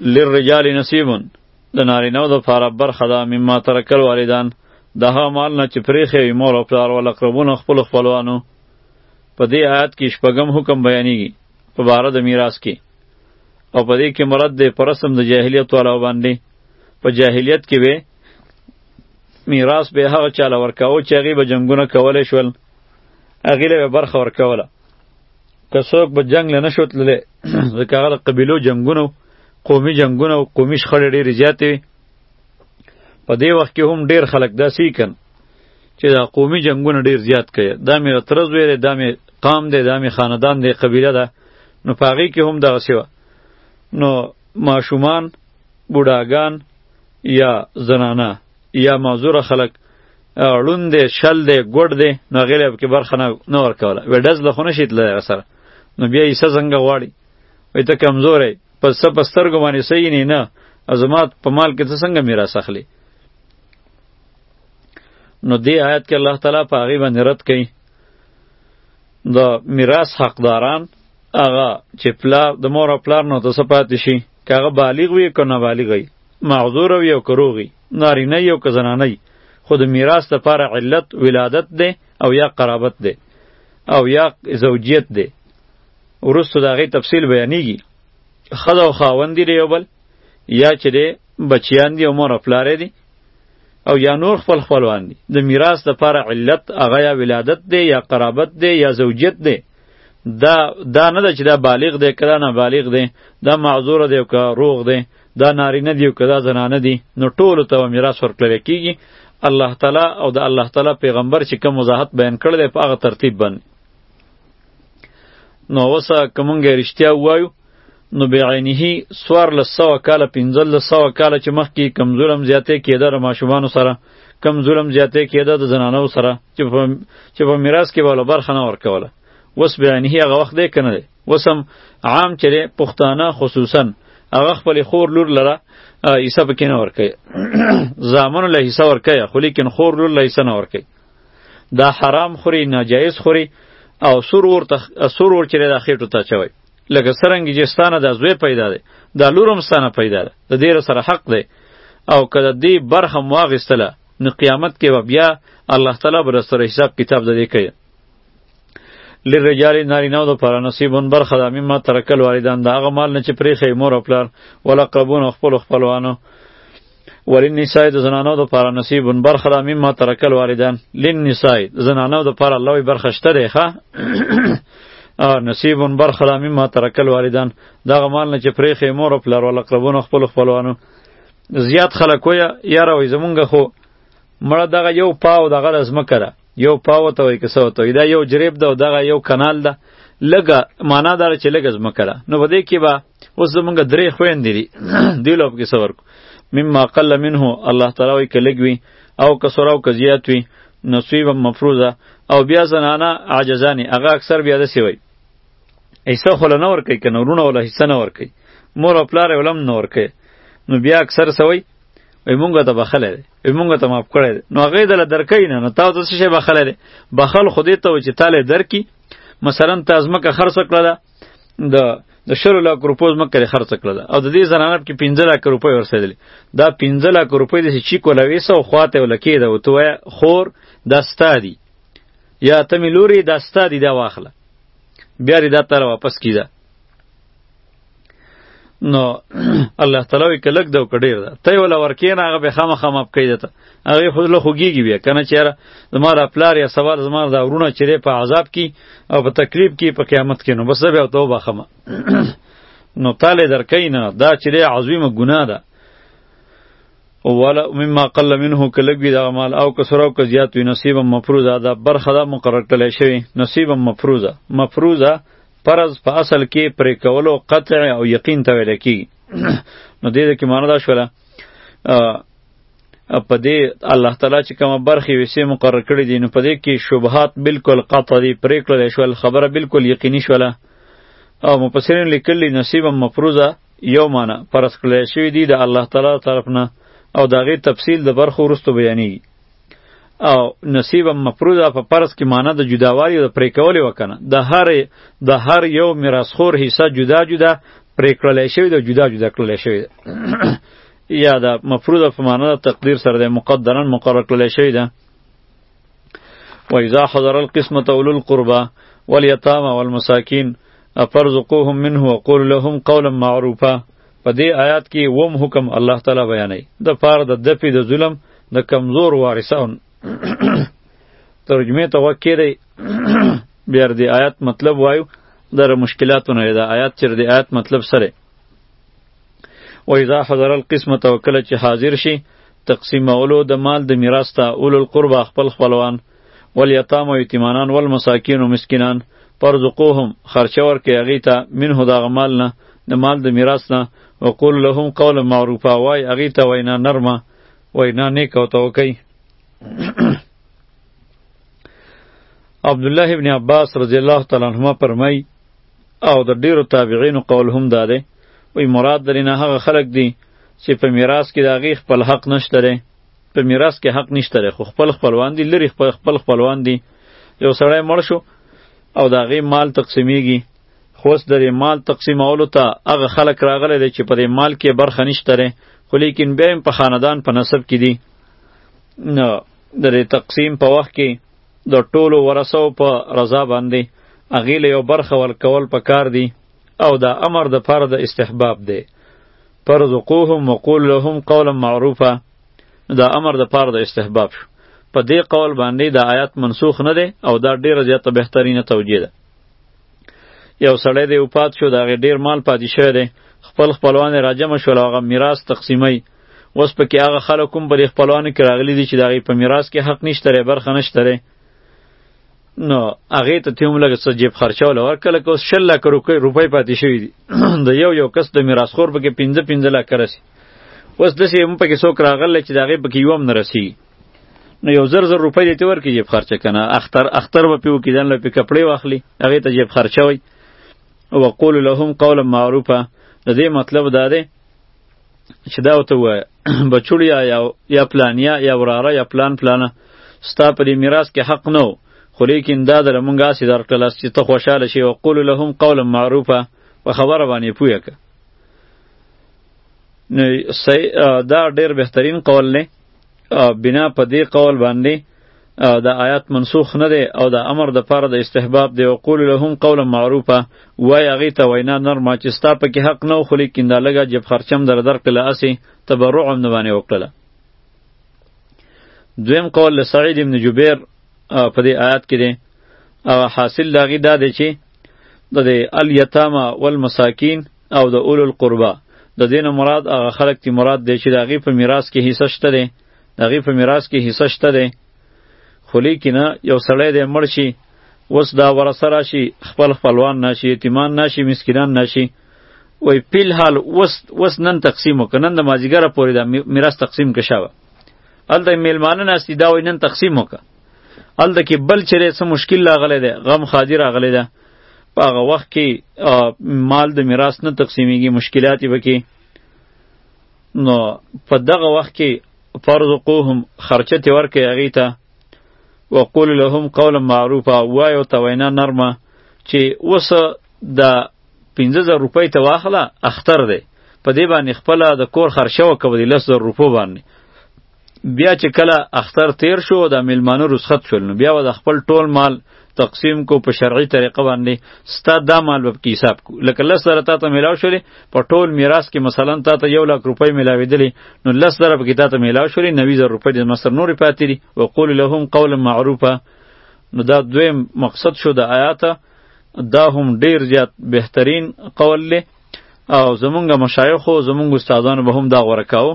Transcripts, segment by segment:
للرجال نصیب د نارینهو دپاره برخه ده مما ترک الوالدان د هغه مال نه چې پرېښی وي مور او پلار والاقربونه خپلو خپلوانو په دې آیات کې شپږم حکم بیانیږي په باره د میراث کې او په دې کې مراد دی پر رسم د جاهلیت والا باندې په جاهلیت کې به میراث به هغه چاله ورکاوه چې هغې به جنګونه کولی شول هغې له به برخه ورکوله که څوک به جنگ له نشو تللی ځکه هغه د قبیلو جنګونه قومي جنګونه او قومي شخړې ډېرې زیاتې وي په دې وخت کې هم ډېر خلک داسې کن چې دا قومي جنگونه ډېر زیات کړي دا مې ترز ویلې دا مې قام دی دا مې خاندان دی قبیله ده نو په هغې کې هم دغسې وه نو ماشومان بوډاګان یا زنانه یا معذوره خلک ړوند دی شل دی ګوډ دی نو هغې له پکې برخه نه نه ورکوله وایي ډز له خو نه شي تللی هغه سره نو بیا یې څه څنګه غواړي وایي ته کمزوری په څه په سترګو باندې څه یې نه او زما په مال کې ته څنګه میراث اخلي نو دې آیت کې الله تعالی په هغې باندې رد کوي د میراث حقداران هغه چې پلار د مور او پلار نه ته څه پاتې شي که هغه بالغ وي که نابالغ وي معذور وي او که روغ وي نارینه یو که زنانه خو د میراث لپاره علت ولادت دی او یا قرابت دی او یا زوجیت دی ورستو د هغې تفصیل بیانیږي ښځه او خاوند دی یو بل یا چې دی بچیان دی او مور پلاری دی او یا نور خپل خپلوان دي د میراث لپاره علت هغه یا ولادت دی یا قرابت دی یا زوجیت دی دا دا نه ده چې دا بالغ دی که دا نابالغ دی دا معذور دی او که روغ دی دا نارینه دی او که دا زنانه دی نو ټولو ته به میراث ورکړل کیږي الله تعالی او د الله تعالی پیغمبر چې کوم وضاحت بیان کړی دی په هغه ترتیب باندې نو اوس که مونږ رښتیا ووایو نو بعینه څوارلس سوه کاله پنځلس سوه کاله چې مخکې کم ظلم زیاتی کېده د ماشومانو سره کم ظلم زیاتی کېده د زنانو سره چې په میراث کې به له برخه نه ورکوله اوس بعینه هغه وخت دی که نه دی وسم عام چره پښتانه خصوصا هغه خپل خور لور لره حصہ پکې نه ورکي زامن له حصہ ورکي خو لیکن خور لور له حصہ نه ورکي دا حرام خوري ناجایز خوري او سور ور ته سور ور چره د خېټو ته چوي لکه سرنګ جستانه د زوی پیدا ده د لورم ستانه پیدا ده د دې سره حق ده او کله دې برخه مواغستله نو قیامت کې بیا الله تعالی بر سره حساب کتاب د دې کوي لرجال نارینه د پر نصیبون برخه د مما ترکل والدان دا هغه مال نه چې پرې خې مور خپل ولقبون خپل خپلوانو وللنساء د زنانو د پر نصیبون برخه د مما ترکل والدان للنساء زنانو د پر الله برخه شته دی ښا نصیبون برخه د مما ترکل والدان دا هغه مال نه چې پرې خې مور خپل ولقبون خپل خپلوانو زیات خلک ویا یاره وای زمونږ خو مړه دغه یو پاو دغه د ځمکه ده یو پاو ته وای که څه ته دا یو جریب ده دغه یو کانال ده لګه معنا دار چې لګه زمکه ده نو بده کې به اوس زمونږ درې خويندې دي دی لوب کې صبر کو مما قل منه الله تعالی وی کلګوي او کسراو کزیات وی نصیب مفروزه او بیا زنانه عاجزانی هغه اکثر بیا دسی وی ایسا خل نه ور کوي کنه ورونه ولا حصہ نه ور کوي مور او پلار ولم نه ور کوي نو بیا اکثر سوی وی مونږ ته بخله دی وی مونږ ته معاف کړی دی نو هغه دل درکې نه نو تاسو څه شی بخله دی بخل خو دې ته و چې تاله درکې مثلا تاسو مکه خرڅ کړل دا د د شرو لاک روپوز مکه خرڅ کړل او د دې زنانه کې 15 لاک روپۍ ورسېدل دا 15 لاک روپۍ د چی کوله ویسه او خواته ولکې دا وتوه خور دا ستادي یا تملوري دا ستادي دا واخله بیا ری دا تر واپس کیده نو الله تعالی وی کلک دو کډیر ده ته ولا ورکین هغه به خامه خامه اپ کید ته هغه خو له خوګیږي بیا کنه چیرې زما را پلار یا سوال زما دا ورونه چیرې په عذاب کی او په تکلیف کی په قیامت کې نو بس بیا توبه خمه نو تاله درکینه دا چیرې عظیمه ګناه ده ولا مما قل منه کلګوی دا مال او کسر او کزیات وی نصیب مفروضه دا برخه دا مقرر کړل شوی نصیب مفروضه مفروضه فرض په اصل کې پرې کولو قطع او یقین ته ویل کی نو دې کې معنی دا شوله په دې الله تعالی چې کومه برخې وسې مقرر کړې دي نو په دې کې شبهات بالکل قطع دي پرېکړه شول خبره بالکل یقیني شوله او مفسرین لیکلی نصیب مفروضه یو معنی پرس کړی شوی دی د الله تعالی طرف نه او داغه تفصیل د برخو ورستو بیانیږي او نصیب مفروضه په فرض کې معنی د جداوالي او د پرې کولې وکنه د هر د هر یو میراثخور حصہ جدا جدا پرې کړل شوی د جدا جدا کړل شوی یا د مفروضه په معنی د تقدیر سره د مقدرن مقرر کړل شوی ده و اذا حضر القسمه اولو القربى واليتامى والمساکین افرزقوهم منه وقول لهم قولا معروفا په دې آیات کې وم حکم الله تعالی بیانوي د پاره د دفع د ظلم د کمزور وارثان ترجمه ته وکړي بیا د آیات مطلب وایو در مشکلاتونه د آیات چر د آیات مطلب سره و اذا حضر القسمه توکل چې حاضر شي تقسیمولو د مال د میراث ته اول القربا خپل خپلوان والیتام و یتیمانان والمساکین و مسکینان پرزقوهم خرچه ورکې هغې ته منه دغه مال نه د مال د میراث نه وقول لهم قولا معروفا وای هغې ته وینا نرمه وینا نیک او توکي عبد الله ابن عباس رضی الله تعالی عنهما فرمای او د ډیرو تابعین قول هم داده وی مراد درینه هغه خلق دي چې په میراث کې داغي خپل حق نشته لري په میراث کې حق نشته لري خو خپل خپلوان دي لري خپل خپلوان دي یو سړی مړ شو او داغي مال تقسیمیږي خو اوس د دې مال تقسیمولو ته هغه خلک راغلی دی چې په دې مال کې برخه نشته دی خو لیکن بیا هم په خاندان په نسب کې دي نو د دې تقسیم په وخت کې د ټولو ورثو په رضا باندې هغې له یو برخه ورکول پکار دي او دا امر د پاره د استحباب دی پرزقوهم وقول لهم قولا معروفا دا امر د پاره د استحباب شو په دې قول باندې دا آیات منسوخ نه دی او دا ډیره زیاته بهترینه توجیه ده یو سړی دی وفات شو د هغې ډېر مال پاتې شوی دی خپل خپلوان یې راجمع شول او هغه میراث تقسیموي اوس پکې هغه خلک هم په دې خپلوانو کې راغلي دي چې د هغې په میراث کې حق نشته دی برخه نشته دی نو هغې ته تې هم لږ څه جیب خرچه وله ورکړه لکه اوس شل لاکه روپۍ پاتې شوي دي د یو یو کس د میراثخور پکې پنځه پنځه لاکه رسي اوس داسې هم پکې څوک راغلی چې د هغې پکې یو هم نه رسېږي نو یو زر زر روپۍ دې ورکړي جیب خرچه کنه اختر اختر به پیو کیدن له پی کپړې واخلي هغه ته جیب خرچه وي وقول لهم قولا معروفا د دې مطلب دا دی چې دا وته وای بچوړیا یا یا پلانیا یا وراره یا پلان پلانه ستا پر میراث کې حق نه خو لیکن دا در مونږه سي در کړل چې ته خوشاله شي او قول لهم قولا معروفا په خبره باندې پوهه که دا ډیر بهترین قول نه بنا په دې قول باندې دا آیات منسوخ نه دی او دا امر د پاره د استحباب دی او قول لهم قولا معروفه وای هغه ته وینا نرمه چې ستا په کې حق نه خو لیکن دا لګه جب خرچم در در کله اسی تبرع هم نه باندې وکړه دویم قول له سعید ابن جبیر په دې آیات کې دی او حاصل داغي دا دی چې د الیتاما والمساکین او د اولو القربا د دین مراد هغه خلق تی مراد دی چې د هغې په میراث کې حصه شته دی د هغې په میراث کې حصه شته دی خو لیکنه یو سړی دی مړ شي اوس دا ورثه راشي خپل خپلوان ناشي یتیمان ناشي مسکینان ناشي وای پیل حال وس وس نن تقسیم وک نن د مازیګره پورې دا میراث تقسیم کښاوه الته میلمانه ناشتي دا وای نن تقسیم وک هلته کې بل چېرې څه مشکل راغلی دی غم ښادي راغلی ده په هغه وخت کې مال د میراث نه تقسیمیږي مشکلات یې پکې نو په دغه وخت کې فرزقوهم خرچه تې ورکړئ هغې ته وقول لهم قولا معروفا وایو ته وینا نرمه چې اوس د پنځه زر روپۍ ته واخله اختر دی په دې باندې خپله د کور خرچه وکړه په دې لس زر روپو باندې بیا چې کله اختر تیر شو د میلمانو رخصت شول نو بیا و د خپل ټول مال تقسیم کو په شرعي طریقه باندې ستا دا مال به کې حساب کو لکه لس زره تا ته میلاو شولې په ټول میراث کې مثلا تا ته یو لاک روپۍ میلاوېدلې نو لس زره پکې تا ته میلاو شولې نوي زره روپۍ د مصر نورې پاتې دي وقول لهم قولا معروفه نو دا دویم مقصد شو د آیات دا هم ډیر زیات بهترین قول له او زمونږ مشایخو زمونږ استادانو به هم دا غوره کاوه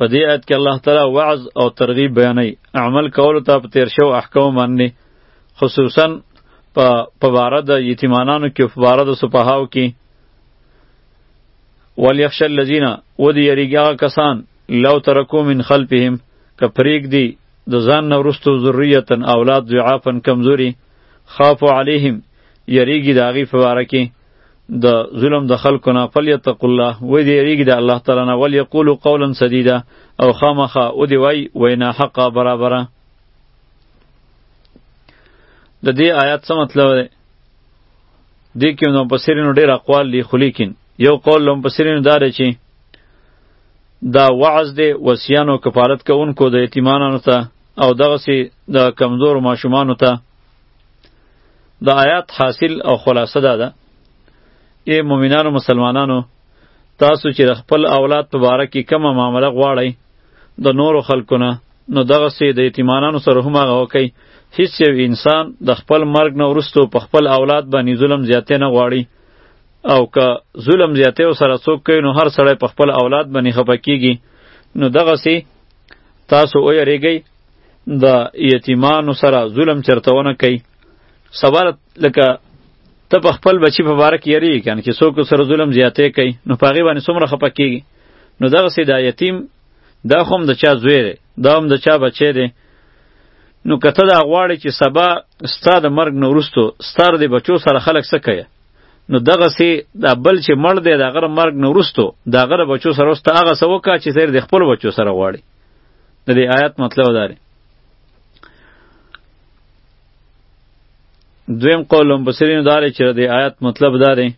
په دې آیت کې الله تعالی وعظ او ترغیب بیانوي عمل کولو ته په تیر شو احکام باندې خصوصا په په باره د یتیمانانو کې په باره د سپهاو کې ولیخش الذین ودی یریږي هغه کسان لو ترکو من خلفهم که پرېږدي د ځان نه وروستو ذریتا اولاد ضعافا کمزوري خافو علیهم یریږي د هغې په باره کې د ظلم د خلکو نه فلیتق الله و دې یریږي د الله تعالی نه ول یقولو قولا سدیدا او خامخه او دی وای وینا حق برابره د دې آیات څه مطلب دی دې کې نو پسرینو ډېر اقوال دي خو لیکن یو قول لوم پسرینو دار چې دا وعظ دی وسیانو کفالت کوونکو د یتیمانو ته او دغه سي د کمزور ماشومان ته د آیات حاصل او خلاصه دا ده ای مؤمنانو مسلمانانو تاسو چې د خپل اولاد په باره کې کومه معامله غواړئ د نورو خلکو نه نو دغسې د یتیمانانو سره هم هغه وکئ هیڅ یو انسان د خپل مرګ نه وروسته په خپل اولاد باندې ظلم زیاتی نه غواړي او که ظلم زیاتی سره څوک کوي نو هر سړی په خپل اولاد باندې خفه کیږي نو دغسې تاسو ویرېږئ د یتیمانو سره ظلم چرتونه کوي سوال لکه ته په خپل بچی په باره کې یری کنه چې څوک سره ظلم زیاتې کوي نو پاغي باندې څومره خپه کیږي نو دغه سي دا یتیم دا خوم د چا زوی دی دا هم د چا بچی دی نو کته دا غواړي چې سبا ستا د مرګ نه وروسته ستار د بچو سره خلک څه کوي نو دغه سي دا بل چې مړ دی دا غره مرګ نه وروسته دا غره بچو سره واست هغه څه وکړه چې سر د خپل بچو سره غواړي د دې آیات مطلب دا دی دویم قول هم بصرینو دا دی چې د آیات مطلب دا دی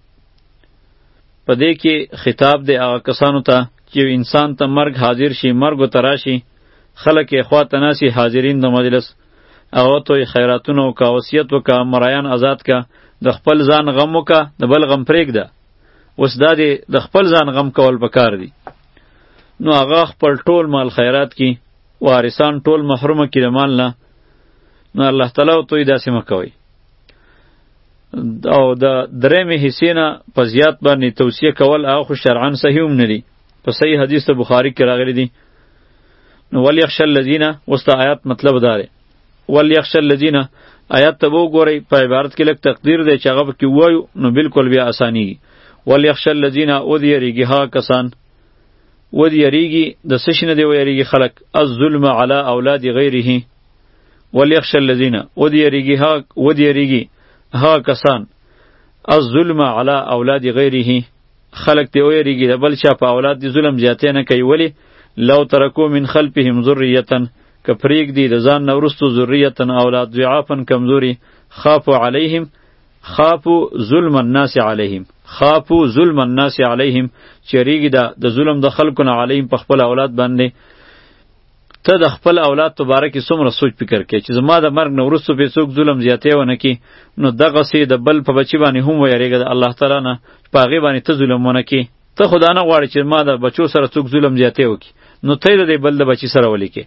په دې کې خطاب دی هغه کسانو ته چې انسان ته مرګ حاضر شي مرګ ته راشي خلک یې خوا ته ناسي حاضرین د مجلس هغه ته یې خیراتونه وکړه وصیت وکړه مرایان آزاد کړه د خپل ځان غم وکړه د بل غم پرېږده اوس دا دی د خپل ځان غم کول پکار دی نو هغه خپل ټول مال خیرات کی وارثان ټول محروم کی د مال نه نو الله تعالی او توی داسې مکوي او د درېمې حصې نه په زیات باندې توصیه کول هغه خو شرعا صحیح هم نه دي په صحیح حدیث ته بخاري کې راغلی دي نو ولیخش الذین اوس د آیات مطلب دا دی وليخش الذين آیات ته وګورئ په عبارت کې لک تقدیر دی چې هغه پکې وایو نو بالکل بیا اسانی وليخش الذين او دی یریږي هغه کسان و دی یریږي د سش نه دی و یریږي خلق الظلم علی اولاد غیره وليخش الذين او دی یریږي هغه و دی یریږي هغه کسان الظلم علی اولاد غیره خلق ته ویریږي د بل چا په اولاد دی ظلم زیاتې نه کوي ولی لو ترکو من خلفهم ذریه که پرېږدي د ځان نه وروسته ذریتا اولاد ضعافا کمزوري خافو علیهم خافو ظلم الناس علیهم خافو ظلم الناس علیهم چریږي دا د ظلم د خلکو نه علیهم په خپل اولاد باندې ته د خپل اولاد په باره کې څومره سوچ فکر کې چې زما د مرګ نه وروسته به څوک ظلم زیاتی ونه کی نو دغه سي د بل په بچی باندې هم ویریږي د الله تعالی نه پاغي باندې ته ظلم ونه کی ته خو دا نه غواړې چې ما د بچو سره څوک ظلم زیاتی وکړي نو ته یې د دې بل د بچي سره ولیکې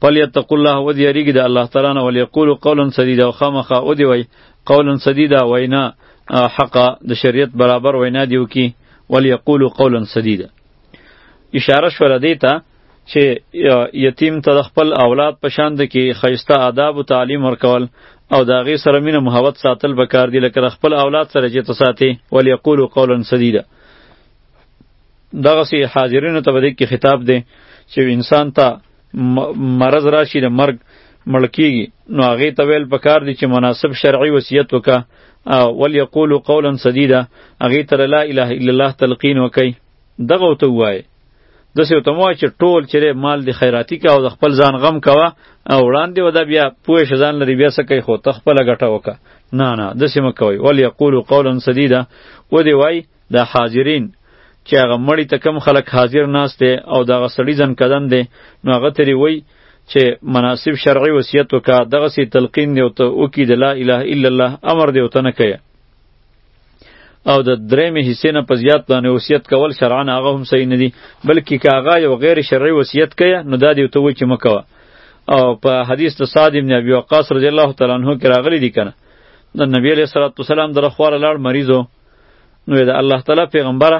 فلیتقوا الله و دې یریږي د الله تعالی نه ولیقولو قولا سدیدا او خامخا او دی وای قولا سدیدا وینا حق د شریعت برابر وینا دیو کی ولیقولو قولا سدیدا اشاره شوله دې ته چې یتیم ته د خپل اولاد په شان د کې خیسته آداب او تعلیم ورکول او د هغې سره مینه محبت ساتل به کار دی لکه خپل اولاد سره چې ته ساتې ولیقولو قولا سدیده دغسې حاضرینو ته به دې کې خطاب دی چې انسان ته مرض راشي د مرګ مړ کیږي نو هغې ته ویل په کار دی چې مناسب شرعي وصیت وکړه ولیقولو قولا سدیده هغې ته لا اله الا الله تلقین وکړي دغه ته وای دسې ورته مو چې ټول چې مال دی خیراتی کا او د خپل ځان غم کوه او وړاندې ودا بیا پوه شه ځان لري بیا څه کوي خو ته خپله ګټه وکړه نه نه دسې مه کوئ ول یقولو قولا سدیده ودې وای د حاضرین چې هغه مړی ته کم خلک حاضر ناست دی او دغه سړی ځن کدن دی نو هغه ترې وای چې مناسب شرعي وصیت وکړه دغسې تلقین دی او ته وکړي د لا اله الا الله امر دی او ته نه کوې او د درېمې حصې نه په زیات باندې وصیت کول شرعا هغه هم صحیح نه دي بلکې که هغه یو غیر شرعي وصیت کوي نو دا دې ته وایي چې مه کوه او په حدیث د سعد بن ابي وقاص رضی الله تعالی عنه کې راغلی دي کنه د نبی علیه الصلاه والسلام در خواره لاړ مریضو نو د الله تعالی پیغمبره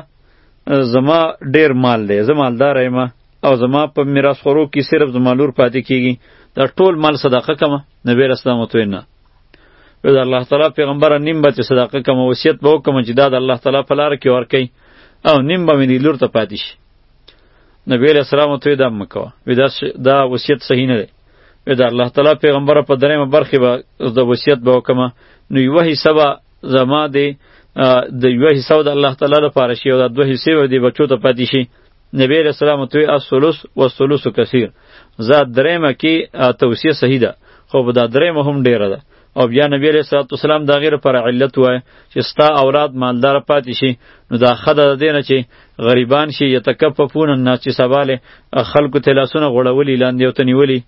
زما ډیر مال دی زه مالدار یم او زما په میراث خورو کې صرف زما لور پاتې کیږي دا ټول مال صدقه کمه نبی رسول الله متوینه وې د الله تعالی پیغمبر نیم به چې صدقه کوم وصیت به وکم چې دا د الله تعالی په لار کې ورکي او نیم به مې لور ته پاتې شي نبی علیہ السلام ته دا مکوه وې دا دا وصیت صحیح نه دی وې د الله تعالی پیغمبر په درېمه برخه به د وصیت به وکم نو یو حصہ به زما دی د یو حصہ د الله تعالی لپاره شي او د دوه حصې به دی بچو ته پاتې شي نبی علیہ السلام توی الثلث والثلث کثیر زا درېمه کې توصیه صحیح ده خو به دا درېمه هم ډیره ده او بیا نبی علیہ الصلوۃ والسلام دا غیر پر علت وای چې ستا اولاد مالدار پاتې شي نو دا خدای د دینه چې غریبان شي یتکففون الناس چې سباله خلکو ته لاسونه غړولي لاندې او تنیولي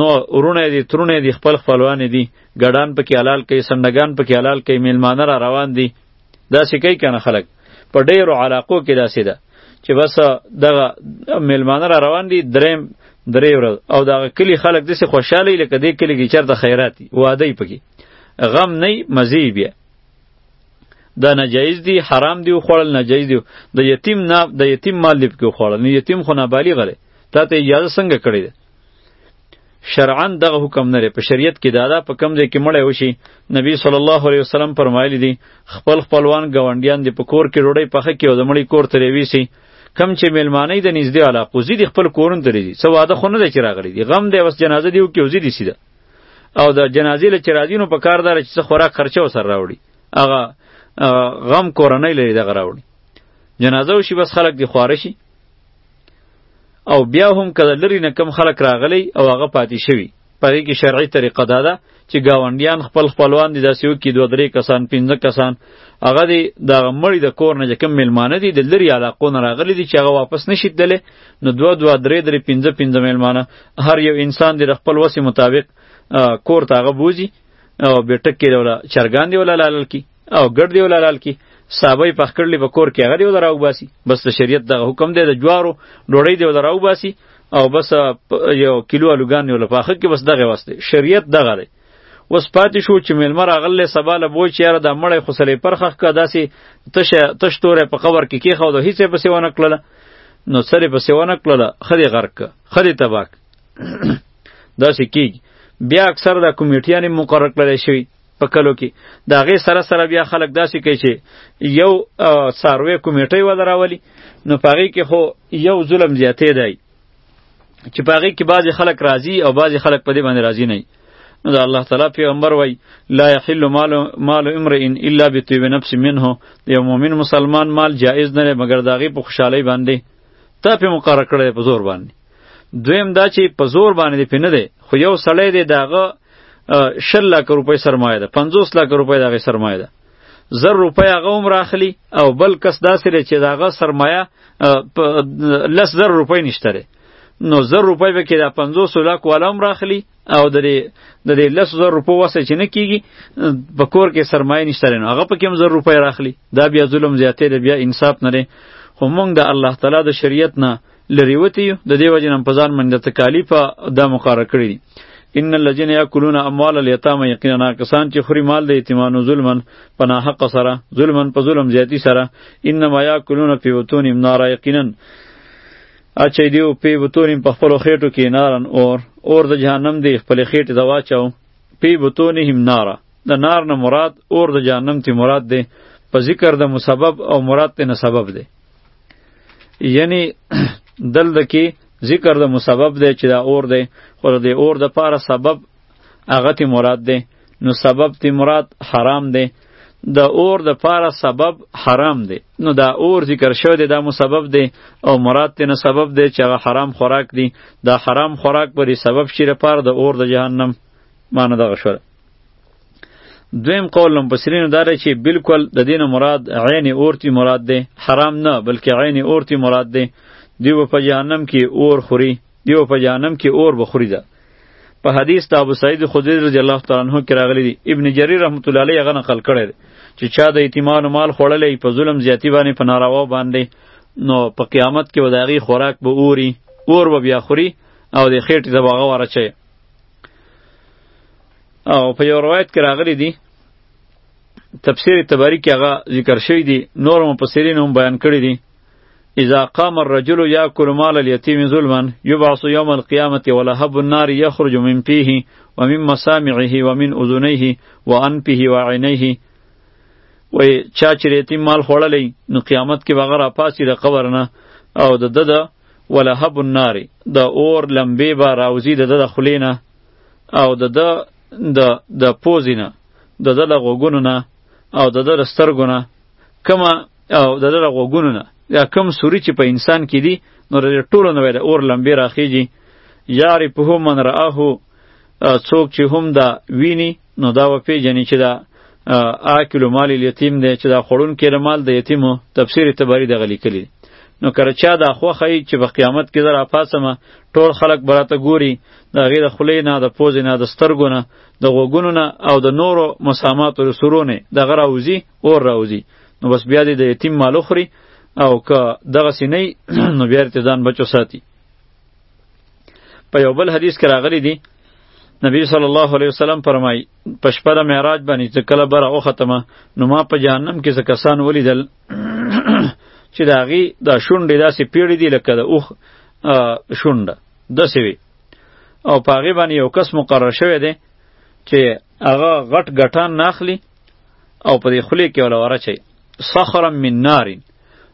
نو ورونه دي ترونه دي خپل خپلوان دي ګډان پکې حلال کوي سندګان پکې حلال کوي میلمانه را روان دي دا سکی کنه خلک په ډیرو علاقو کې داسې ده چې بس دغه میلمانه را روان دي دریم درې ورځ او دغه کلی خلک داسې خوشاله لکه دې کلی کې چرته خیرات دي واده یې پکې غم نه مزي بیا دا ناجایز دی حرام دی خوړل ناجایز دی د یتیم نه د یتیم مال دی پکې خوړل نه یتیم خو نابالغ دی تا ته اجازه څنګه کړې ده شرعا دغه حکم نه لري په شریعت کې دادا په کم ځای کې مړی وشي نبی صلی الله علیه وسلم فرمایلی دي خپل خپلوان ګاونډیان دې په کور کې ډوډۍ پخه کې او د مړی کور ته ریویسي کم چې میلمانه د نږدې علاقو زی د خپل کورن ته لري څه واده خو نه دی چې راغلی دي غم دی بس جنازه دی او کې وزي دي سیده او د جنازې له چرادی نو په کار دار چې خوراک خرچه وسر راوړي هغه غم کورنۍ لري دغه راوړي جنازه وشي بس خلک دی خواره شي او بیا هم کله لري نه کم خلک راغلی او هغه پاتې شوی پرې کې شرعي طریقه دا ده چې گاونډیان خپل خپلوان دي داسې وکړي دوه درې کسان پنځه کسان هغه دی د مړی د کور نه کوم میلمانه دي د لری علاقو نه راغلي دي چې هغه واپس نشي تللی نو دوه دوه درې درې پنځه پنځه میلمانه هر یو انسان دی خپل وسې مطابق کور ته هغه بوزي او بیا ټکې ولا چرګان دی ولا لالل کی او ګډ دی ولال کی صابې پخ کړلې په کور کې هغه دی ولاراو باسي بس د شریعت دغه حکم دی د جوارو ډوړې دی ولاراو باسي او بس یو کیلو الوګان یو لپاخه کې بس دغه واسطه شریعت دغه دی وس پاتې شو چې میلمه راغله سبا له بوی چې یاره د مړې خوسلې پرخه کا داسې تش تش تورې په قبر کې کې خو د هیڅ په سیونه کړله نو سره په سیونه کړله خدي غرق خدي تباک داسې کیږي بیا اکثر د کمیټیانې مقرر کړل شوی په کلو کې د هغې سره سره بیا خلک داسې کوي چې یو څاروی کمیټۍ وله راولي نو په هغې کې خو یو ظلم زیاتی دی چې په هغې کې بعضې خلک راضي او بعضې خلک په دې باندې راضي نه نو دا الله تعالی پیغمبر وای لا یحل مال مال امرئ الا بطیب نفس منه یو مؤمن مسلمان مال جایز نه مګر داغي په خوشحالي باندې ته په مقرر کړی په زور باندې دویم دا چې په زور باندې دی پینه دی خو یو سړی دی داغه شل لک روپۍ سرمایه ده 50 لک روپۍ دغه سرمایه ده زر روپۍ هغه هم راخلی او بل کس داسې لري چې دغه سرمایه لس زر روپۍ نشته لري نو زر روپۍ به کې دا 50 لک والا هم راخلی او د د دې لس زر روپو واسه چې نه کیږي په کور کې سرمایه نشته لري هغه پکې هم زر روپۍ راخلی دا بیا ظلم زیاتې ده بیا انصاف نه لري خو مونږ د الله تعالی د شریعت نه لریوتی یو د دې وجه نن په ځان باندې تکالیف دا مقرره کړی دي ان الذين ياكلون اموال اليتامى یقینا کسان چې خوري مال د یتیمانو ظلمن په ناحق سره ظلمن په ظلم زیاتی سره انما یاکلون فی بطونهم نارا یقینا اچي دیو پی بطونهم په خپل خېټو کې نارن اور اور د جهنم دی خپل خېټه دا واچاو پی بطونهم نارا د نار نه مراد اور د جهنم تی مراد دی په ذکر د مسبب او مراد ته نه سبب دی یعنی دلته کې ذکر د مسبب دی چې دا اور دی خو د اور د پاره سبب هغه تی مراد دی نو سبب تی مراد حرام دی د اور د پاره سبب حرام دی نو دا اور ذکر شوی دی دا مسبب دی او مراد تی نه سبب دی چې هغه حرام خوراک دی دا حرام خوراک پرې سبب شي لپاره د اور د جهنم معنی دغه شوه دویم قول لمپسرینو داره چې بالکل د دین مراد عین اورتی مراد ده حرام نه بلکې عین اورتی مراد ده دیو په جهنم کې اور خوري دیو په جهنم کې اور بخوري ده په حدیث د ابو سعید خدری رضی الله تعالی عنہ کې راغلی دی ابن جریر رحمت الله علیه غنه خلق کړی چې چا د یتیمانو مال خوړلې په ظلم زیاتی باندې په ناروا باندې نو په قیامت کې وداغي خوراک به اوري اور به بیا خوري او د خېټې د باغه ورچي او په یو روایت کې راغلی دی تفسیر تبری کې هغه ذکر شوی دی نور مفسرین هم بیان کړی دی اذا قام الرجل یاکل مال الیتیم ظلما یبعث یوم القیامه ولهب النار یخرج من فیه ومن مسامعه ومن اذنیه وانفه وعینیه و چا چې یتیم مال خوړلی نو قیامت کې بغیر پاسی د قبر نه او د د ولهب النار د اور لمبې به راوځي د ده د خولې نه او د ده د د پوزې نه د ده له غوږونو نه او د ده له سترګو نه کومه او د ده له غوږونو نه یا کوم سوري چې په انسان کې دي نو د ټولو نه به د اور لمبې راخیږي یعرفه من رآه څوک چې هم دا ویني نو دا و پیژني چې دا آکل مال الیتیم دی چې دا خورون کې مال د یتیمو تفسیر تبری دغه لیکلی نو کله چا دا خوخه چې په قیامت کې زرا پاسم ټول خلک براته ګوري دا غیر خلې نه د پوز نه د سترګو نه د غوګونو نه او د نورو مسامات رسورونه د غرا وزي او راوزي نو بس بیا دې د یتیم مال خوري او که دغه سینې نو بیا ته ځان بچو ساتي په یو بل حدیث کې راغلی دی نبی صلی الله علیه وسلم فرمای په شپه د معراج باندې چې کله بره او ختمه نو ما په جهنم کې څه کسان ولیدل چې د هغې د شونډې داسې پیړې دي لکه د اوښ شونډه داسې وي او په هغې باندې یو کس مقرر شوی دی چې هغه غټ غټان ناخلی او په دې خولې کې ولا ورچي صخرا من نارین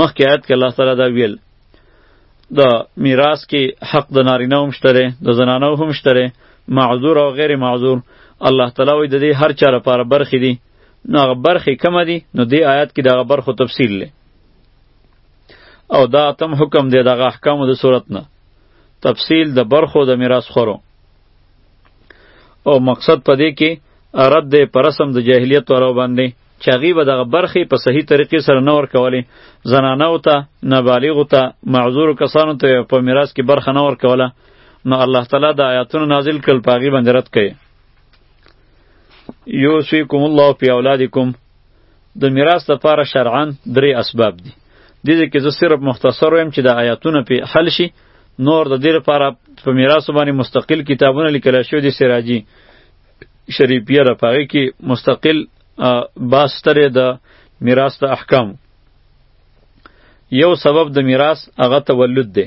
مخکې آیت کې الله تعالی دا ویل د میراث کې حق د نارینه هم شته دی د زنانو هم شته دی معذور او غیر معذور الله تعالی وایي د دې هر چا لپاره برخې دي نو هغه برخې کمه دي نو دې آیات کې دغه برخو تفصیل دی او دا اتم حکم دی دغه احکامو د صورت نه تفصیل د برخو د میراث خورو او مقصد په دې کې رد پر رسم د جاهلیت ورو باندې چې هغوی به دغه برخې په صحیح طریقې سره نه ورکولې زنانو ته نابالغو ته معذورو کسانو ته په میراث کې برخه نه ورکوله نو الله تعالی د آیاتونو نازل کړل په هغې باندې رد کوي یوسیکم الله فی اولادکم د میراث لپاره شرعا درې اسباب دي دې دې کې زه صرف مختصر وایم چې د آیاتونو په حل شي نور د دې لپاره په میراث باندې مستقل کتابونه لیکل شوي دي سراجی شریفیه ده په هغې کې مستقل باس شته دی د میراث د احکامو یو سبب د میراث هغه تولد دی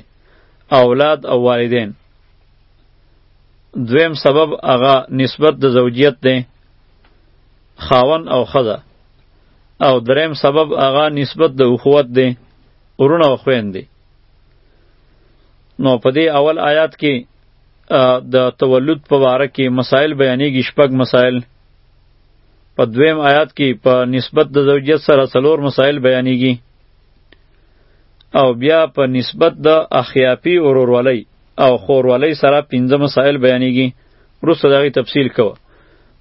اولاد او والدین دویم سبب هغه نسبت د زوجیت دی خاون او خزه او دریم سبب هغه نسبت د اخوت دی ورونه او خویندې نو په دې اول آیات کې د تولد په واره کې مسائل بیانېږي شپږ مسائل په دویم آیات کې په نسبت د زوجیت سره څلور مسائل بیانېږي او بیا په نسبت د اخیاپی ورورولۍ او خورولۍ سره پنځه مسائل بیانېږي وروسته د هغې تفصیل کوه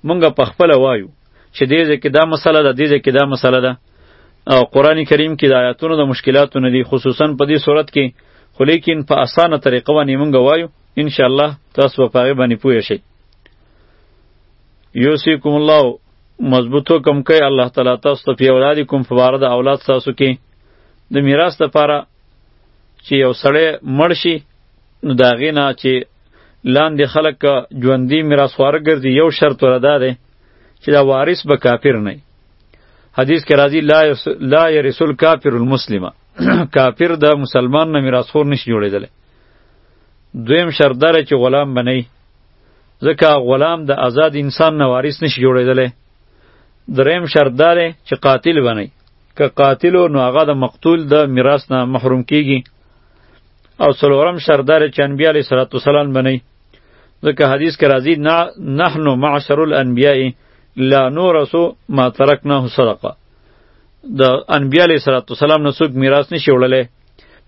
مونږ په خپله وایو چې دې ځای کې دا مسله ده دې ځای کې دا مسله ده او قران کریم کې د آیاتونو د مشکلاتو نه دي خصوصا په دې صورت کې خو لیکن په اسانه طریقه باندې مونږ وایو ان شاء الله تاسو په هغه باندې پوه شئ یوسیکم الله مضبوطو کم کوي الله تعالی تاسو ته پیولادي کوم په بار د اولاد تاسو کې د میراث لپاره چې یو سړی مړ شي نو د هغې نه چې لاندې خلک ژوندي میراثخواره ګرځي یو شرط وردا دی چې دا وارث به کافر نه حدیث کې راځي لا یس لا یرسل کافر المسلمه کافر د مسلمان نه میراث خور نشي جوړیدل دویم شرط دار چې غلام بنئ ځکه غلام د آزاد انسان نه وارث نشي جوړیدل دریم شرط دار چې قاتل بنئ که قاتل نو هغه د مقتول د میراث نه محروم کیږي او څلورم شرط دار چې انبیاء علیه الصلاه والسلام بنئ ځکه حدیث کې راځي نحنو معشر الانبیاء لا نورثو ما ترکناه صدقه د انبیاء علیه الصلاۃ والسلام نه څوک میراث نشي وړلای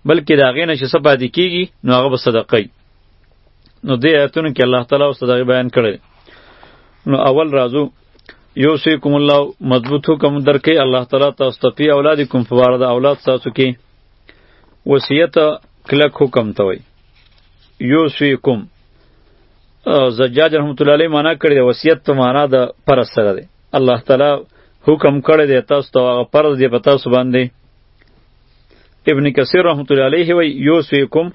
بلکې دا غینه چې څه پاتې کیږي نو هغه به صدقه نو دې آیتونو کې الله تعالی اوس دغه بیان کړی نو اول راځو یوسیکم الله مضبوط حکم درکې الله تعالی تاسو ته پی اولادکم فوارد اولاد تاسو کې وصیت کلک حکم ته وای یوسیکم زجاج رحمت الله علیه معنا کړی وصیت ته معنا د پر سره دی الله تعالی حکم کړی دی تاسو ته هغه پر دی په تاسو باندې ابن کثیر رحمت الله علیه وی یوسیکم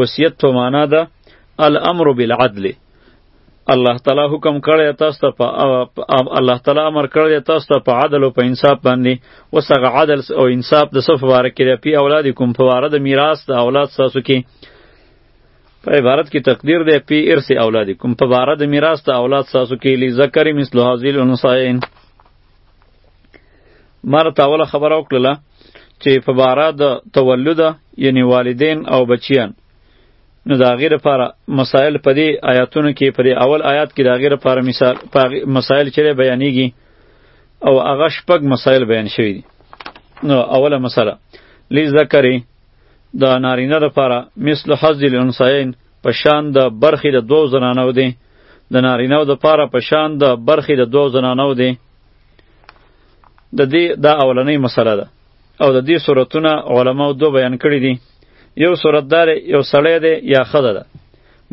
وصیت ته معنا ده الامر بالعدل الله تعالی حکم کړی تاسو ته په الله تعالی امر کړی تاسو ته په عدل او په انصاف باندې وسغه عدل او انصاف د صف واره کې په اولادکم په واره د میراث د اولاد تاسو کې په عبارت کې تقدیر دی پی ارث اولادکم په باره د میراث د اولاد ساسو کې لی ذکر مثل هذه الانثیین مر تاوله خبره وکړه چې په باره د تولد یعنی والدین او بچیان نو دا غیر لپاره مسائل په دې آیاتونو کې په دې اول آیات کې دا غیر لپاره مثال مسائل چې بیانېږي او هغه شپږ مسائل بیان شوي دي نو اوله مسله لذکری د نارینه لپاره مثل حظ الانثیین په شان د برخې د دوو زنانو دی د نارینه د پاره په شان د برخې د دوو زنانو دی د دې دا اولنۍ مسله ده او د دې صورتونه علماو دو بیان کړي دي یو صورت دار یو سړی دی یا خده ده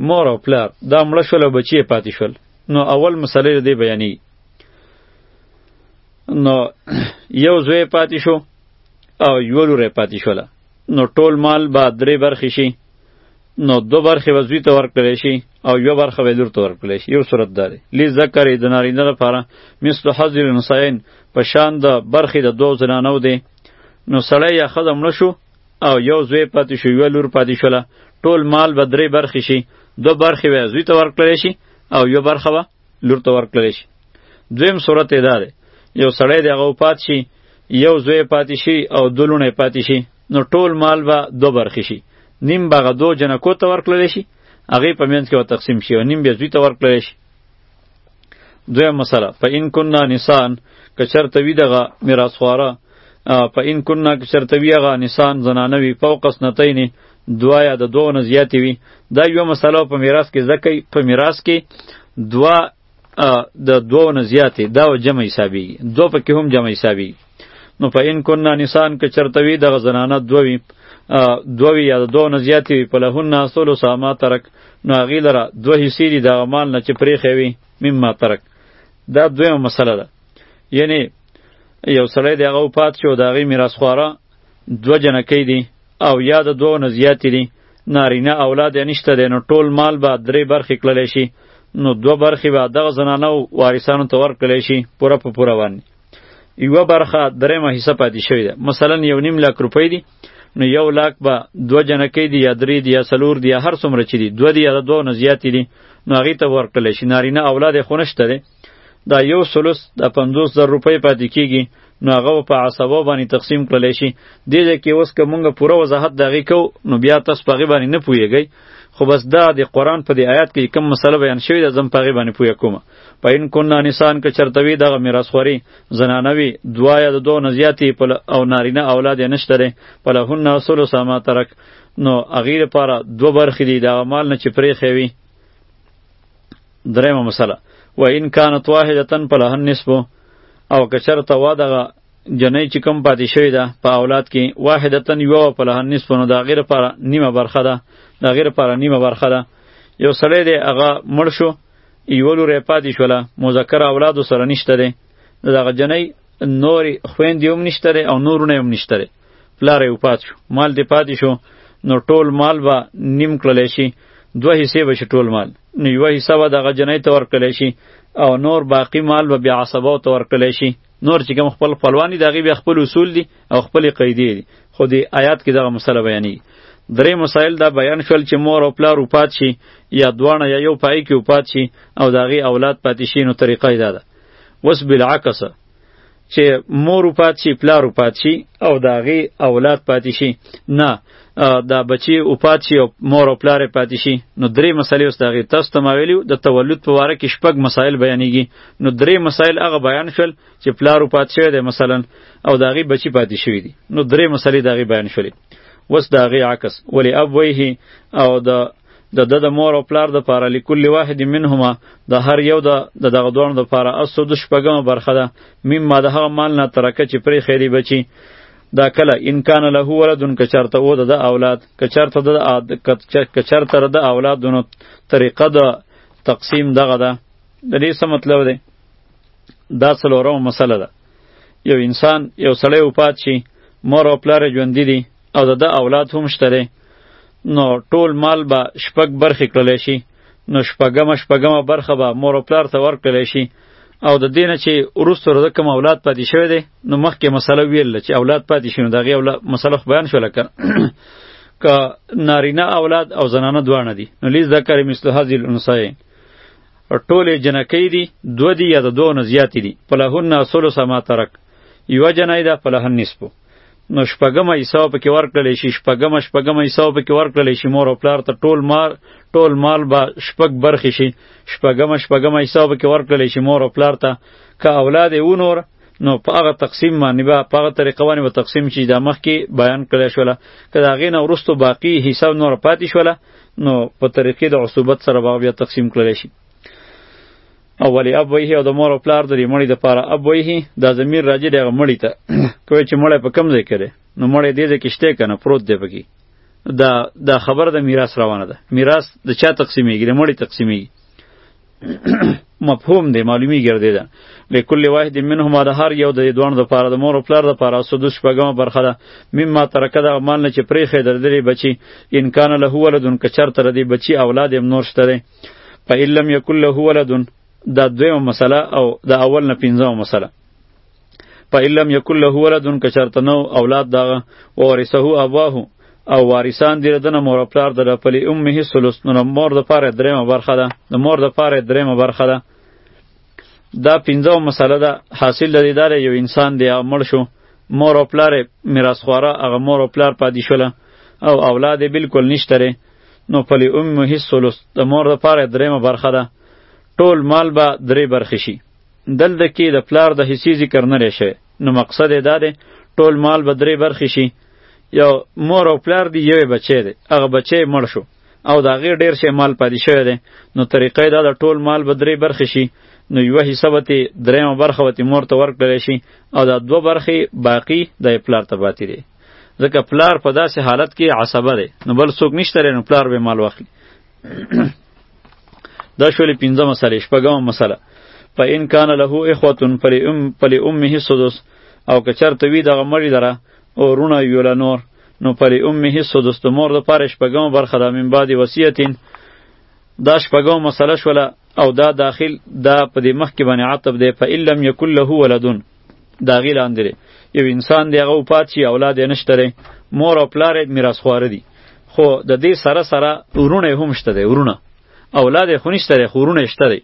مور او پلار دا مړه شول او بچی پاتې شول نو اول مسله دې بیانې نو یو زوی پاتې شو او یو لوری پاتې شوله نو ټول مال به درې برخې شي نو دو برخې به زوی ته ورکړی شي او یو برخه به لور ته ورکړی شي یو صورت دا دی لی ذکر د نارینه لپاره مثل حظ الانثیین په شان د برخې د دوو زنانو دی نو سړی یا ښځه مړه شو او یو زوی پاتې شو یوه لور پاتې شوله ټول مال به درې برخې شي دو برخې به زوی ته ورکړی شي او یو برخه به لور ته ورکړل شي دویم صورت یې دا دی یو سړی دی هغه وفات شي یو زوی پاتې شي او دوه لوڼې پاتې شي نو ټول مال به دوه برخې شي نیم به هغه دوه جنکو ته ورکړل شي هغې په منځ کې به تقسیم شي او نیم بیا زوی ته ورکړل شي دویم مسله په ان کنا نسان که چرته وي دغه میراثخواره په ان کنا که چرته وي هغه نسان زنانه وي فوق اثنتین دوا یا د دوه نه زیاتې وي دا یوه مسله په میراث کې ځکه په میراث کې دوا د دوه نه زیاتې دا جمع حسابېږي دوه پکې هم جمع حسابېږي نو په ان کنا نسان که چرته وي دغه زنانه دوه وي دوه وي یا د دوه نه زیاتې وي په لهن اصولو ساما ترک نو هغې لره دوه حصې دي دغه مال نه چې پرېښی وي مما ترک دا دویمه مسله ده یعنی یو سړی د هغه وفات شو د هغې میراثخواره دوه جنکۍ دي او یا د دوو نه زیاتې دي نارینه اولاد یې نشته دی نو ټول مال به درې برخې کړلی شي نو دوه برخې به دغه زنانه او وارثانو ته ورکړلی شي پوره په پوره باندې یوه برخه درېیمه حصه پاتې شوې ده مثلا یو نیم لاک روپۍ دي نو یو لاک به دوه جنکۍ دي یا درې دي یا څلور دي یا هر څومره چې دي دوه دي یا د دوو نه زیاتې دي نو هغې ته ورکړلی شي نارینه اولاد یې خو نشته دی دا یو ثلث د 50 زر روپۍ پاتې کیږي نو هغه په عصبو باندې تقسیم کړل شي دې دې کې اوس که مونږ پوره وضاحت دغه کو نو بیا تاسو په غیبه نه پویږئ خو بس دا د قران په دې آیات کې کوم مسله بیان شوی ده زم په غیبه نه پوی کوم په ان کو نه انسان که چرتوی دغه میراث خوري زنانوي دوا یا د دوه نزیاتی په او نارینه اولاد یې نشته په لهن اصل سما ترک نو اغیر لپاره دوه برخې دي د مال نه چې پرې خوي درېمه مسله و ان کانت واحدتن فله النصف او که چرته وا دغه جنۍ چې کوم پاتې شوې ده په اولاد کې واحدتن یوه وه فله النصف نو د هغې لپاره نیمه برخه ده د هغې لپاره نیمه برخه ده یو سړی دی هغه مړ شو یوه لوری پاتې شوله مذکر اولادو سره نشته دی د دغه جنۍ نورې خویندې هم نشته دی او نورونه هم نشته دی پلار یې وفات شو مال دې پاتې شو نو ټول مال به نیم کړلی شي دوه حصې به شي ټول مال نو یوه حصه به دغه جنۍ ته ورکړلی شي او نور باقی مال به بیا عصبو ته ورکړلی شي نور چې کوم خپل خپلوان دي د هغې بیا خپل اصول دي او خپلې قیدې دي خو دې آیات کې دغه مسله بیانېږي درې مسایل دا بیان شول چې مور او پلار وفات شي یا دواړه یا یو پای کې وفات شي او د هغې اولاد پاتې شي نو طریقه یې دا ده اوس بالعکس چې مور پات شي پلار پات شي او داغه اولاد پات شي نه دا بچي او پات شي او مور او پلار پات شي نو درې مسلې اوس داغه تاسو ته ماویلو د تولد په واره کې شپږ مسایل بیانېږي نو درې مسایل هغه بیان شول چې پلار او پات شوی دی مثلا او داغه بچي پات شوی دی نو درې مسلې داغه بیان شولې وس داغه عکس ولی ابویه او د د ده د مور او پلار د پاره لکل واحد منهما د هر یو د د دغه دوړو د پاره اسو د شپږمه برخه ده مم ما د هغه مال نه ترکه چې پرې خیری بچي دا کله ان کان له ولدن کچرته و د اولاد کچرته د کچرته د اولادونو طریقه د تقسیم دغه ده د دې څه مطلب دی دا څلورمه مسله ده یو انسان یو سړی وفات شي مور او پلار ژوندي دي او د ده اولاد هم شته دی نو ټول مال به شپږ برخې کړلی شي نو شپږمه شپږمه برخه به مور او پلار ته ورکړلی شي او د دینه چې وروسته ورته کوم اولاد پاتې شوی دی نو مخکې مسله ویل چې اولاد پاتې شي نو د هغې اولاد مسله خو بیان شوله که که نارینه اولاد او زنانه دواړه دي نو لیز ذکر مثل هذه الانثیین ټولې جنکۍ دي دوه دي یا د دوه نه زیاتې دي فلهن ثلث ما ترک یوه جنۍ ده فلهن نصفو نو شپږمه حصه پکې ورکړل شي شپږمه شپږمه حصه پکې ورکړل شي مور او پلار ته ټول مال ټول مال به شپږ برخې شي شپږمه شپږمه حصه پکې ورکړل شي مور او پلار ته که اولاد یې ونور نو په هغه تقسیم باندې به په هغه طریقه باندې به تقسیم شي دا مخکې بیان کړی شوله که د هغې نه وروسته باقي حساب نور پاتې شوله نو په طریقې د عصوبت سره به بیا تقسیم کړلی شي او ولی ابویه او د مور او پلار د دې مړی د پاره ابویه دا ضمیر راځي دغه مړی ته کوی چې مړی په کم ځای کړي نو مړی دې ځای کې شته کنه پروت دی پکې دا دا خبر د میراث روانه ده میراث د چا تقسیمیږي د مړی تقسیمیږي مفهوم دی معلومی ګرځي ده لکل واحد منهما د هر یو د دوان د پاره د مور او پلار د پاره سدس پګم برخه ده مما ترکه ده مال نه چې پرې خې درلې بچي ان کان له ولدن کچر تر دې بچي اولاد هم نور شته په علم یکل له ولد دا دویمه مسله او دا اول نه پنځمه مسله په علم یکل له ولد که چرته نو اولاد دا ورثه ابواه او وارثان دې دنه مور او پلار د خپل امه سلوس نو مور د پاره درېمه برخه ده د مور د پاره درېمه برخه ده دا پنځمه مسله ده حاصل لري دا یو انسان دی مړ شو مور او پلار میراث خواره هغه مور او پلار پادې شوله او اولاد بالکل نشته نو پلی امه ثلث د مور د پاره دریمه برخه ده ټول مال به درې برخې شي دلته کې د پلار د حصې ذکر نه لشي نو مقصد یې دا دی ټول مال به درې برخې شي یو مور او پلار دی یوې بچی دی هغه بچی مړ شو او د هغې ډېر شی مال پاتې شوی دی نو طریقه یې دا ده ټول مال به درې برخې شي نو یوه حصه به تې درېیمه برخه به تې مور ته ورکړلی شي او دا دوه برخې باقي د یې پلار ته پاتې دی ځکه پلار په داسې حالت کې عصبه دی نو بل څوک نشته نو پلار به مال واخلي دا شولې پنځه مسله شپږم مسله په ان کان له اخوتن پر ام پر امه سدس او که چرته وی دغه مړی دره او رونه یول نور نو پر امه سدس د مور د پاره شپږم برخه د من بعد وصیتین دا شپږم مسله شوله او دا داخل دا په دې مخکې باندې عطب دی په علم یکل له ولدون دا غی لاندې دی یو انسان دی هغه پات شي اولاد یې نشته دی مور او پلار یې میراث خوار دي خو د دې سره سره ورونه هم شته دی ورونه اولاد یې خو نشته دی خو ورونه شته دی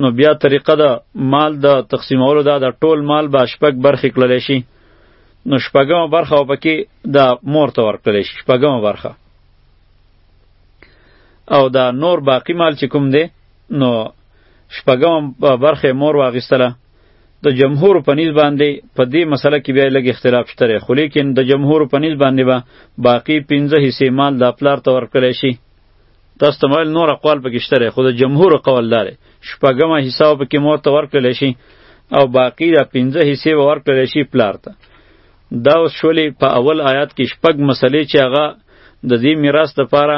نو بیا طریقه ده مال د تقسیمولو دا د ټول مال به شپږ برخې کړل شي نو شپږمه برخه وبکې د مور ته ورکړل شي شپږمه برخه او دا نور باقی مال چې کوم دی نو شپږم برخه مور واغستله د جمهور په نسبت باندې په دې مسله کې بیا لږ اختلاف شته خو لیکن د جمهور په نسبت باندې به با باقی 15 حصے مال د خپلار ته ورکړی شي تاسو ته مال نور اقوال پکې شته خو د جمهور قول دار شپږمه حصہ پکې مور ته ورکړی شي او باقی د 15 حصے ورکړی شي پلار ته دا اوس شولې په اول آیات کې شپږ مسلې چې هغه د دې میراث لپاره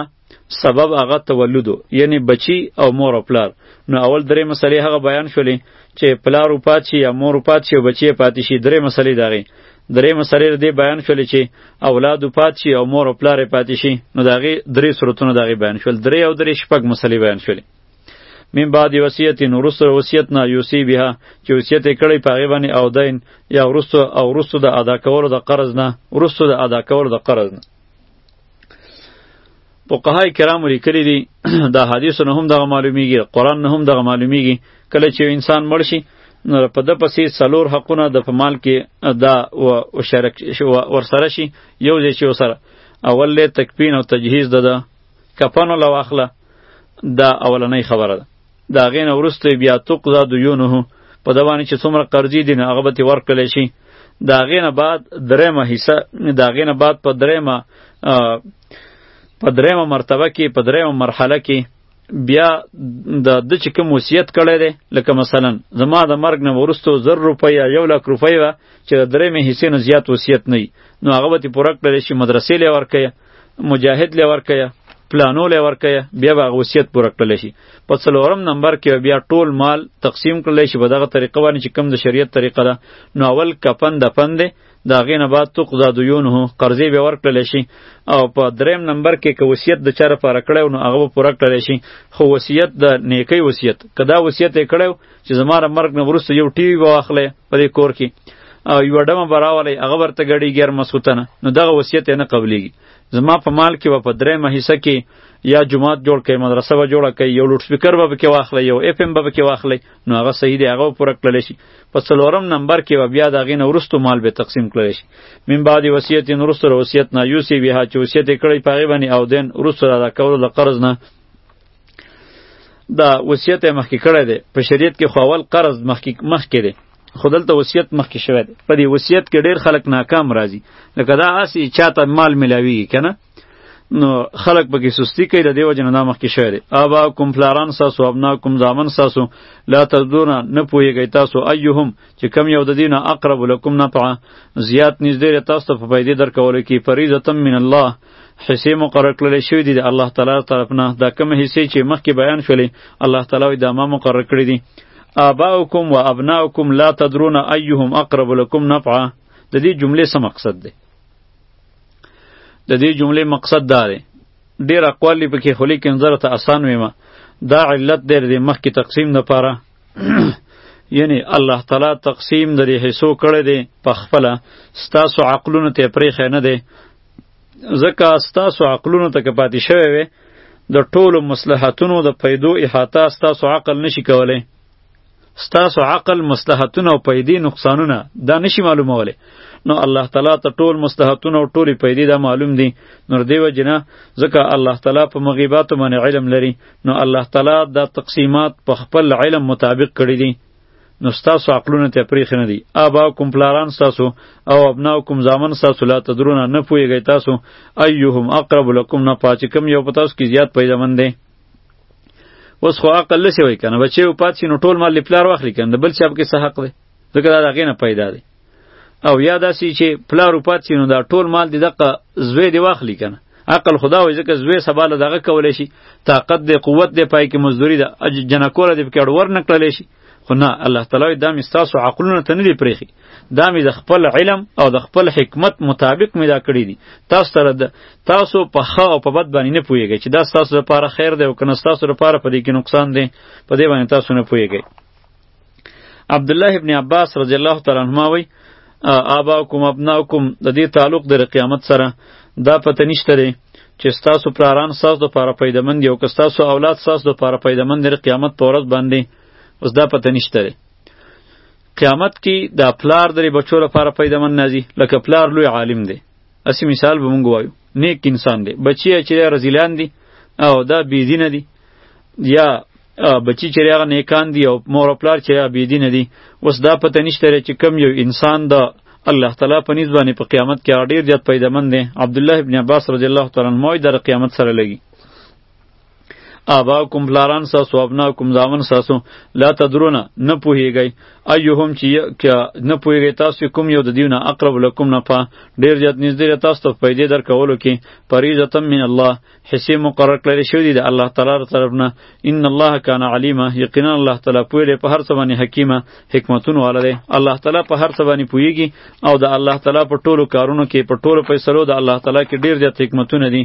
سبب هغه تولدو یعنی بچی او مور او پلار نو اول درې مسلې هغه بیان شولې چې پلار او پات شي یا مور او پات شي او بچی پاتې شي درې مسلې دغه درې مسلې دې بیان شولې چې اولاد او پات شي او مور او پلار پاتې شي نو دغه درې صورتونه دغه بیان شول درې او درې شپږ مسلې بیان شولې من بعد وصیت ورستو وصیت نه یوسی بها چې وصیت کړي پاغه باندې او دین یا ورستو او ورستو د ادا کولو د قرض نه ورستو د ادا کولو د قرض نه فقهای کرام لیکلي دي دا حدیث نه هم دغه معلومیږي قران نه هم دغه معلومیږي کله چې انسان مړ شي نو په د پسې سلور حقونه د پمال کې دا او شرک ورسره شي یو ځای چې وسره اول له تکفین او تجهیز ده کفن له واخله دا اولنۍ خبره ده د هغې نه وروسته بیا تقضا دیونه په ده باندې چې څومره قرضې دي نو هغه به ترې ورکړلی شي د هغې نه بعد درېیمه حصه د هغې نه بعد په درېیمه په درېیمه مرتبه کې په درېیمه مرحله کې بیا د د چې کوم وصیت کړی دی لکه مثلا زما د مرګ نه وروسته زر روپۍ یا یو لک روپۍ وه چې د درېیمې حصې نه زیات وصیت نه نو هغه به ترې پوره کړی شي مدرسې له ورکوي مجاهد له ورکیا پلانو له ورکیا بیا به وصیت پوره کړل شي په څلورم نمبر کې بیا ټول مال تقسیم کړل شي په دغه طریقه باندې چې کم د شریعت طریقه ده نو اول کفن دفن دی دا غینه بعد تو قضا دیونه قرضې به ورکړل شي او په دریم نمبر کې که وصیت د چاره پاره کړو نو هغه پوره کړل شي خو وصیت د نیکی وصیت کدا وصیت کړو چې زما د مرګ نه وروسته یو ټي وي به واخلی په دې کور کې او یوه ډمه به راولی هغه ورته ګډي ګیر مسوتنه نو دغه وصیت یې نه قبلیږي زما په مال کې به په درېیمه حصه کې یا جماعت جوړ کړئ مدرسه به جوړه کړئ یو لوډ سپیکر به پکې واخلئ یو اف ام به پکې واخلئ نو هغه صحیح دی هغه به پوره کړلی شي په څلورم نمبر کې به بیا د هغې نه وروستو مال به تقسیم کړلی شي من بعد وصیت یې وروسته له وصیت نه یوسې بیا چې وصیت یې کړی په هغې باندې او دین وروسته د ادا کولو د قرض نه دا وصیت مخکې کړی دی په شریعت کې خو اول قرض مخکې مخکې دی خو دلته وصیت مخکې شوی دی په دې وصیت کې ډیر خلک ناکام راځي لکه دا هسې چاته مال ملاویږي که نه نو خلق پکې سستی کوي د دیو جن نام کې شوی دی ابا کوم فلاران ساسو ابنا کوم زامن ساسو لا تدونا نه پوهیږئ تاسو ایهم چې کم یو د دینه اقرب لکم نفعا زیات نږدې تاسو ته په پیدې درکول کې فریضه من الله حصے مقرر کړل شوې دي د الله تعالی طرف نه دا کوم حصے چې مخکې بیان شولې الله تعالی دا ما مقرر کړې دي آباؤکم و ابناؤکم لا تدرون ایهم اقرب لکم نفعا د دې جملې څه مقصد دی د دې جملې مقصد دا دی ډیر اقوال لري پکې خو لیکن زره ته اسان ویم دا علت دی د مخکې تقسیم نه پاره یعنی الله تعالی تقسیم د دې حصو کړی دی په خپل ستاسو عقلونو ته پرې خنه دی ځکه ستاسو عقلونو ته که پاتې شوی وی د ټولو مصلحتونو د پیدو احاطه ستاسو عقل نشي کولی ستاسو عقل مصلحتونه او پیدې نقصانونه دا نشي معلومولی نو الله تعالی ته ټول مصلحتونه او ټولې پیدې دا معلوم دي نور دی وجنه ځکه الله تعالی په مغیباتو باندې علم لري نو الله تعالی دا تقسیمات په خپل علم مطابق کړی دي نو ستاسو عقلونه ته پریخې نه دي آباکم پلاران ستاسو او ابناکم زامن ستاسو لا تدرونه نه پوهېږئ تاسو ایهم اقرب لکم نه پاچې کم یو په تاسو کې زیات پیدمن دی اوس خو عقل لسی وای کنه بچي او پات شي نو ټول مال پلار واخلي کنه بل چا کې څه حق دی ځکه دا دغه نه پیدا دی او یا داسې چې پلار وفات شي نو دا ټول مال دې دغه زوی دې واخلي که نه عقل خدا وایي ځکه زوی سبا له دغه کولی شي طاقت دی قوت دی پای کې مزدوري ده جنکوله دې پکې اړور نه کړلی شي خو نه الله تعالی دا مې ستاسو عقلونه ته نه دی پرېښي دا مې د خپل علم او د خپل حکمت مطابق مې دا کړي دي تاسو سره د تاسو په ښه او په بد باندې نه پوهېږئ چې دا ستاسو لپاره خیر دی او که نه ستاسو لپاره په دې کې نقصان دی په دې باندې تاسو نه پوهېږئ عبدالله ابن عباس رضی الله تعالی عنهما وی آباکم ابناکم د دې تعلق د قیامت سره دا پته نشته دی چې ستاسو پلاران ستاسو دپاره پیدمن دي او که ستاسو اولاد ستاسو دپاره پیدمن دی قیامت په ورځ باندې اوس دا پته نشته دی قیامت کې دا پلار درې بچو لپاره پیدمن نازي لکه پلار لوی عالم دی اسی مثال به مونږ وایو نیک انسان دی بچی چې رزیلان دي او دا بی دینه دي یا بچی چې هغه نیکان دی او مور پلار چې هغه بيدین دي اوس دا پته نشته چې کم یو انسان د الله تعالی په نسبت باندې په قیامت کې ډیر زیات پیدامن دی عبد الله ابن عباس رضی الله تعالی عنہ د قیامت سره لګي آباکم پلاران ساسو ابناکم زامن ساسو لا تدرونه نه پوهیږئ ایهم چې نه پوهیږئ تاسو کوم یو د دیونه اقرب لکم نفع ډیر زیات نږدې تاسو ته پیدې در کولو کې فریضه من الله حصې مقرر کړل شوې دي د الله تعالی تر طرف نه ان الله کان علیما یقینا الله تعالی پوی دی په هر څه باندې حکیمه حکمتونه والا دی الله تعالی په هر څه باندې پویږي او د الله تعالی په ټولو کارونو کې په ټولو فیصلو د الله تعالی کې ډیر زیات حکمتونه دي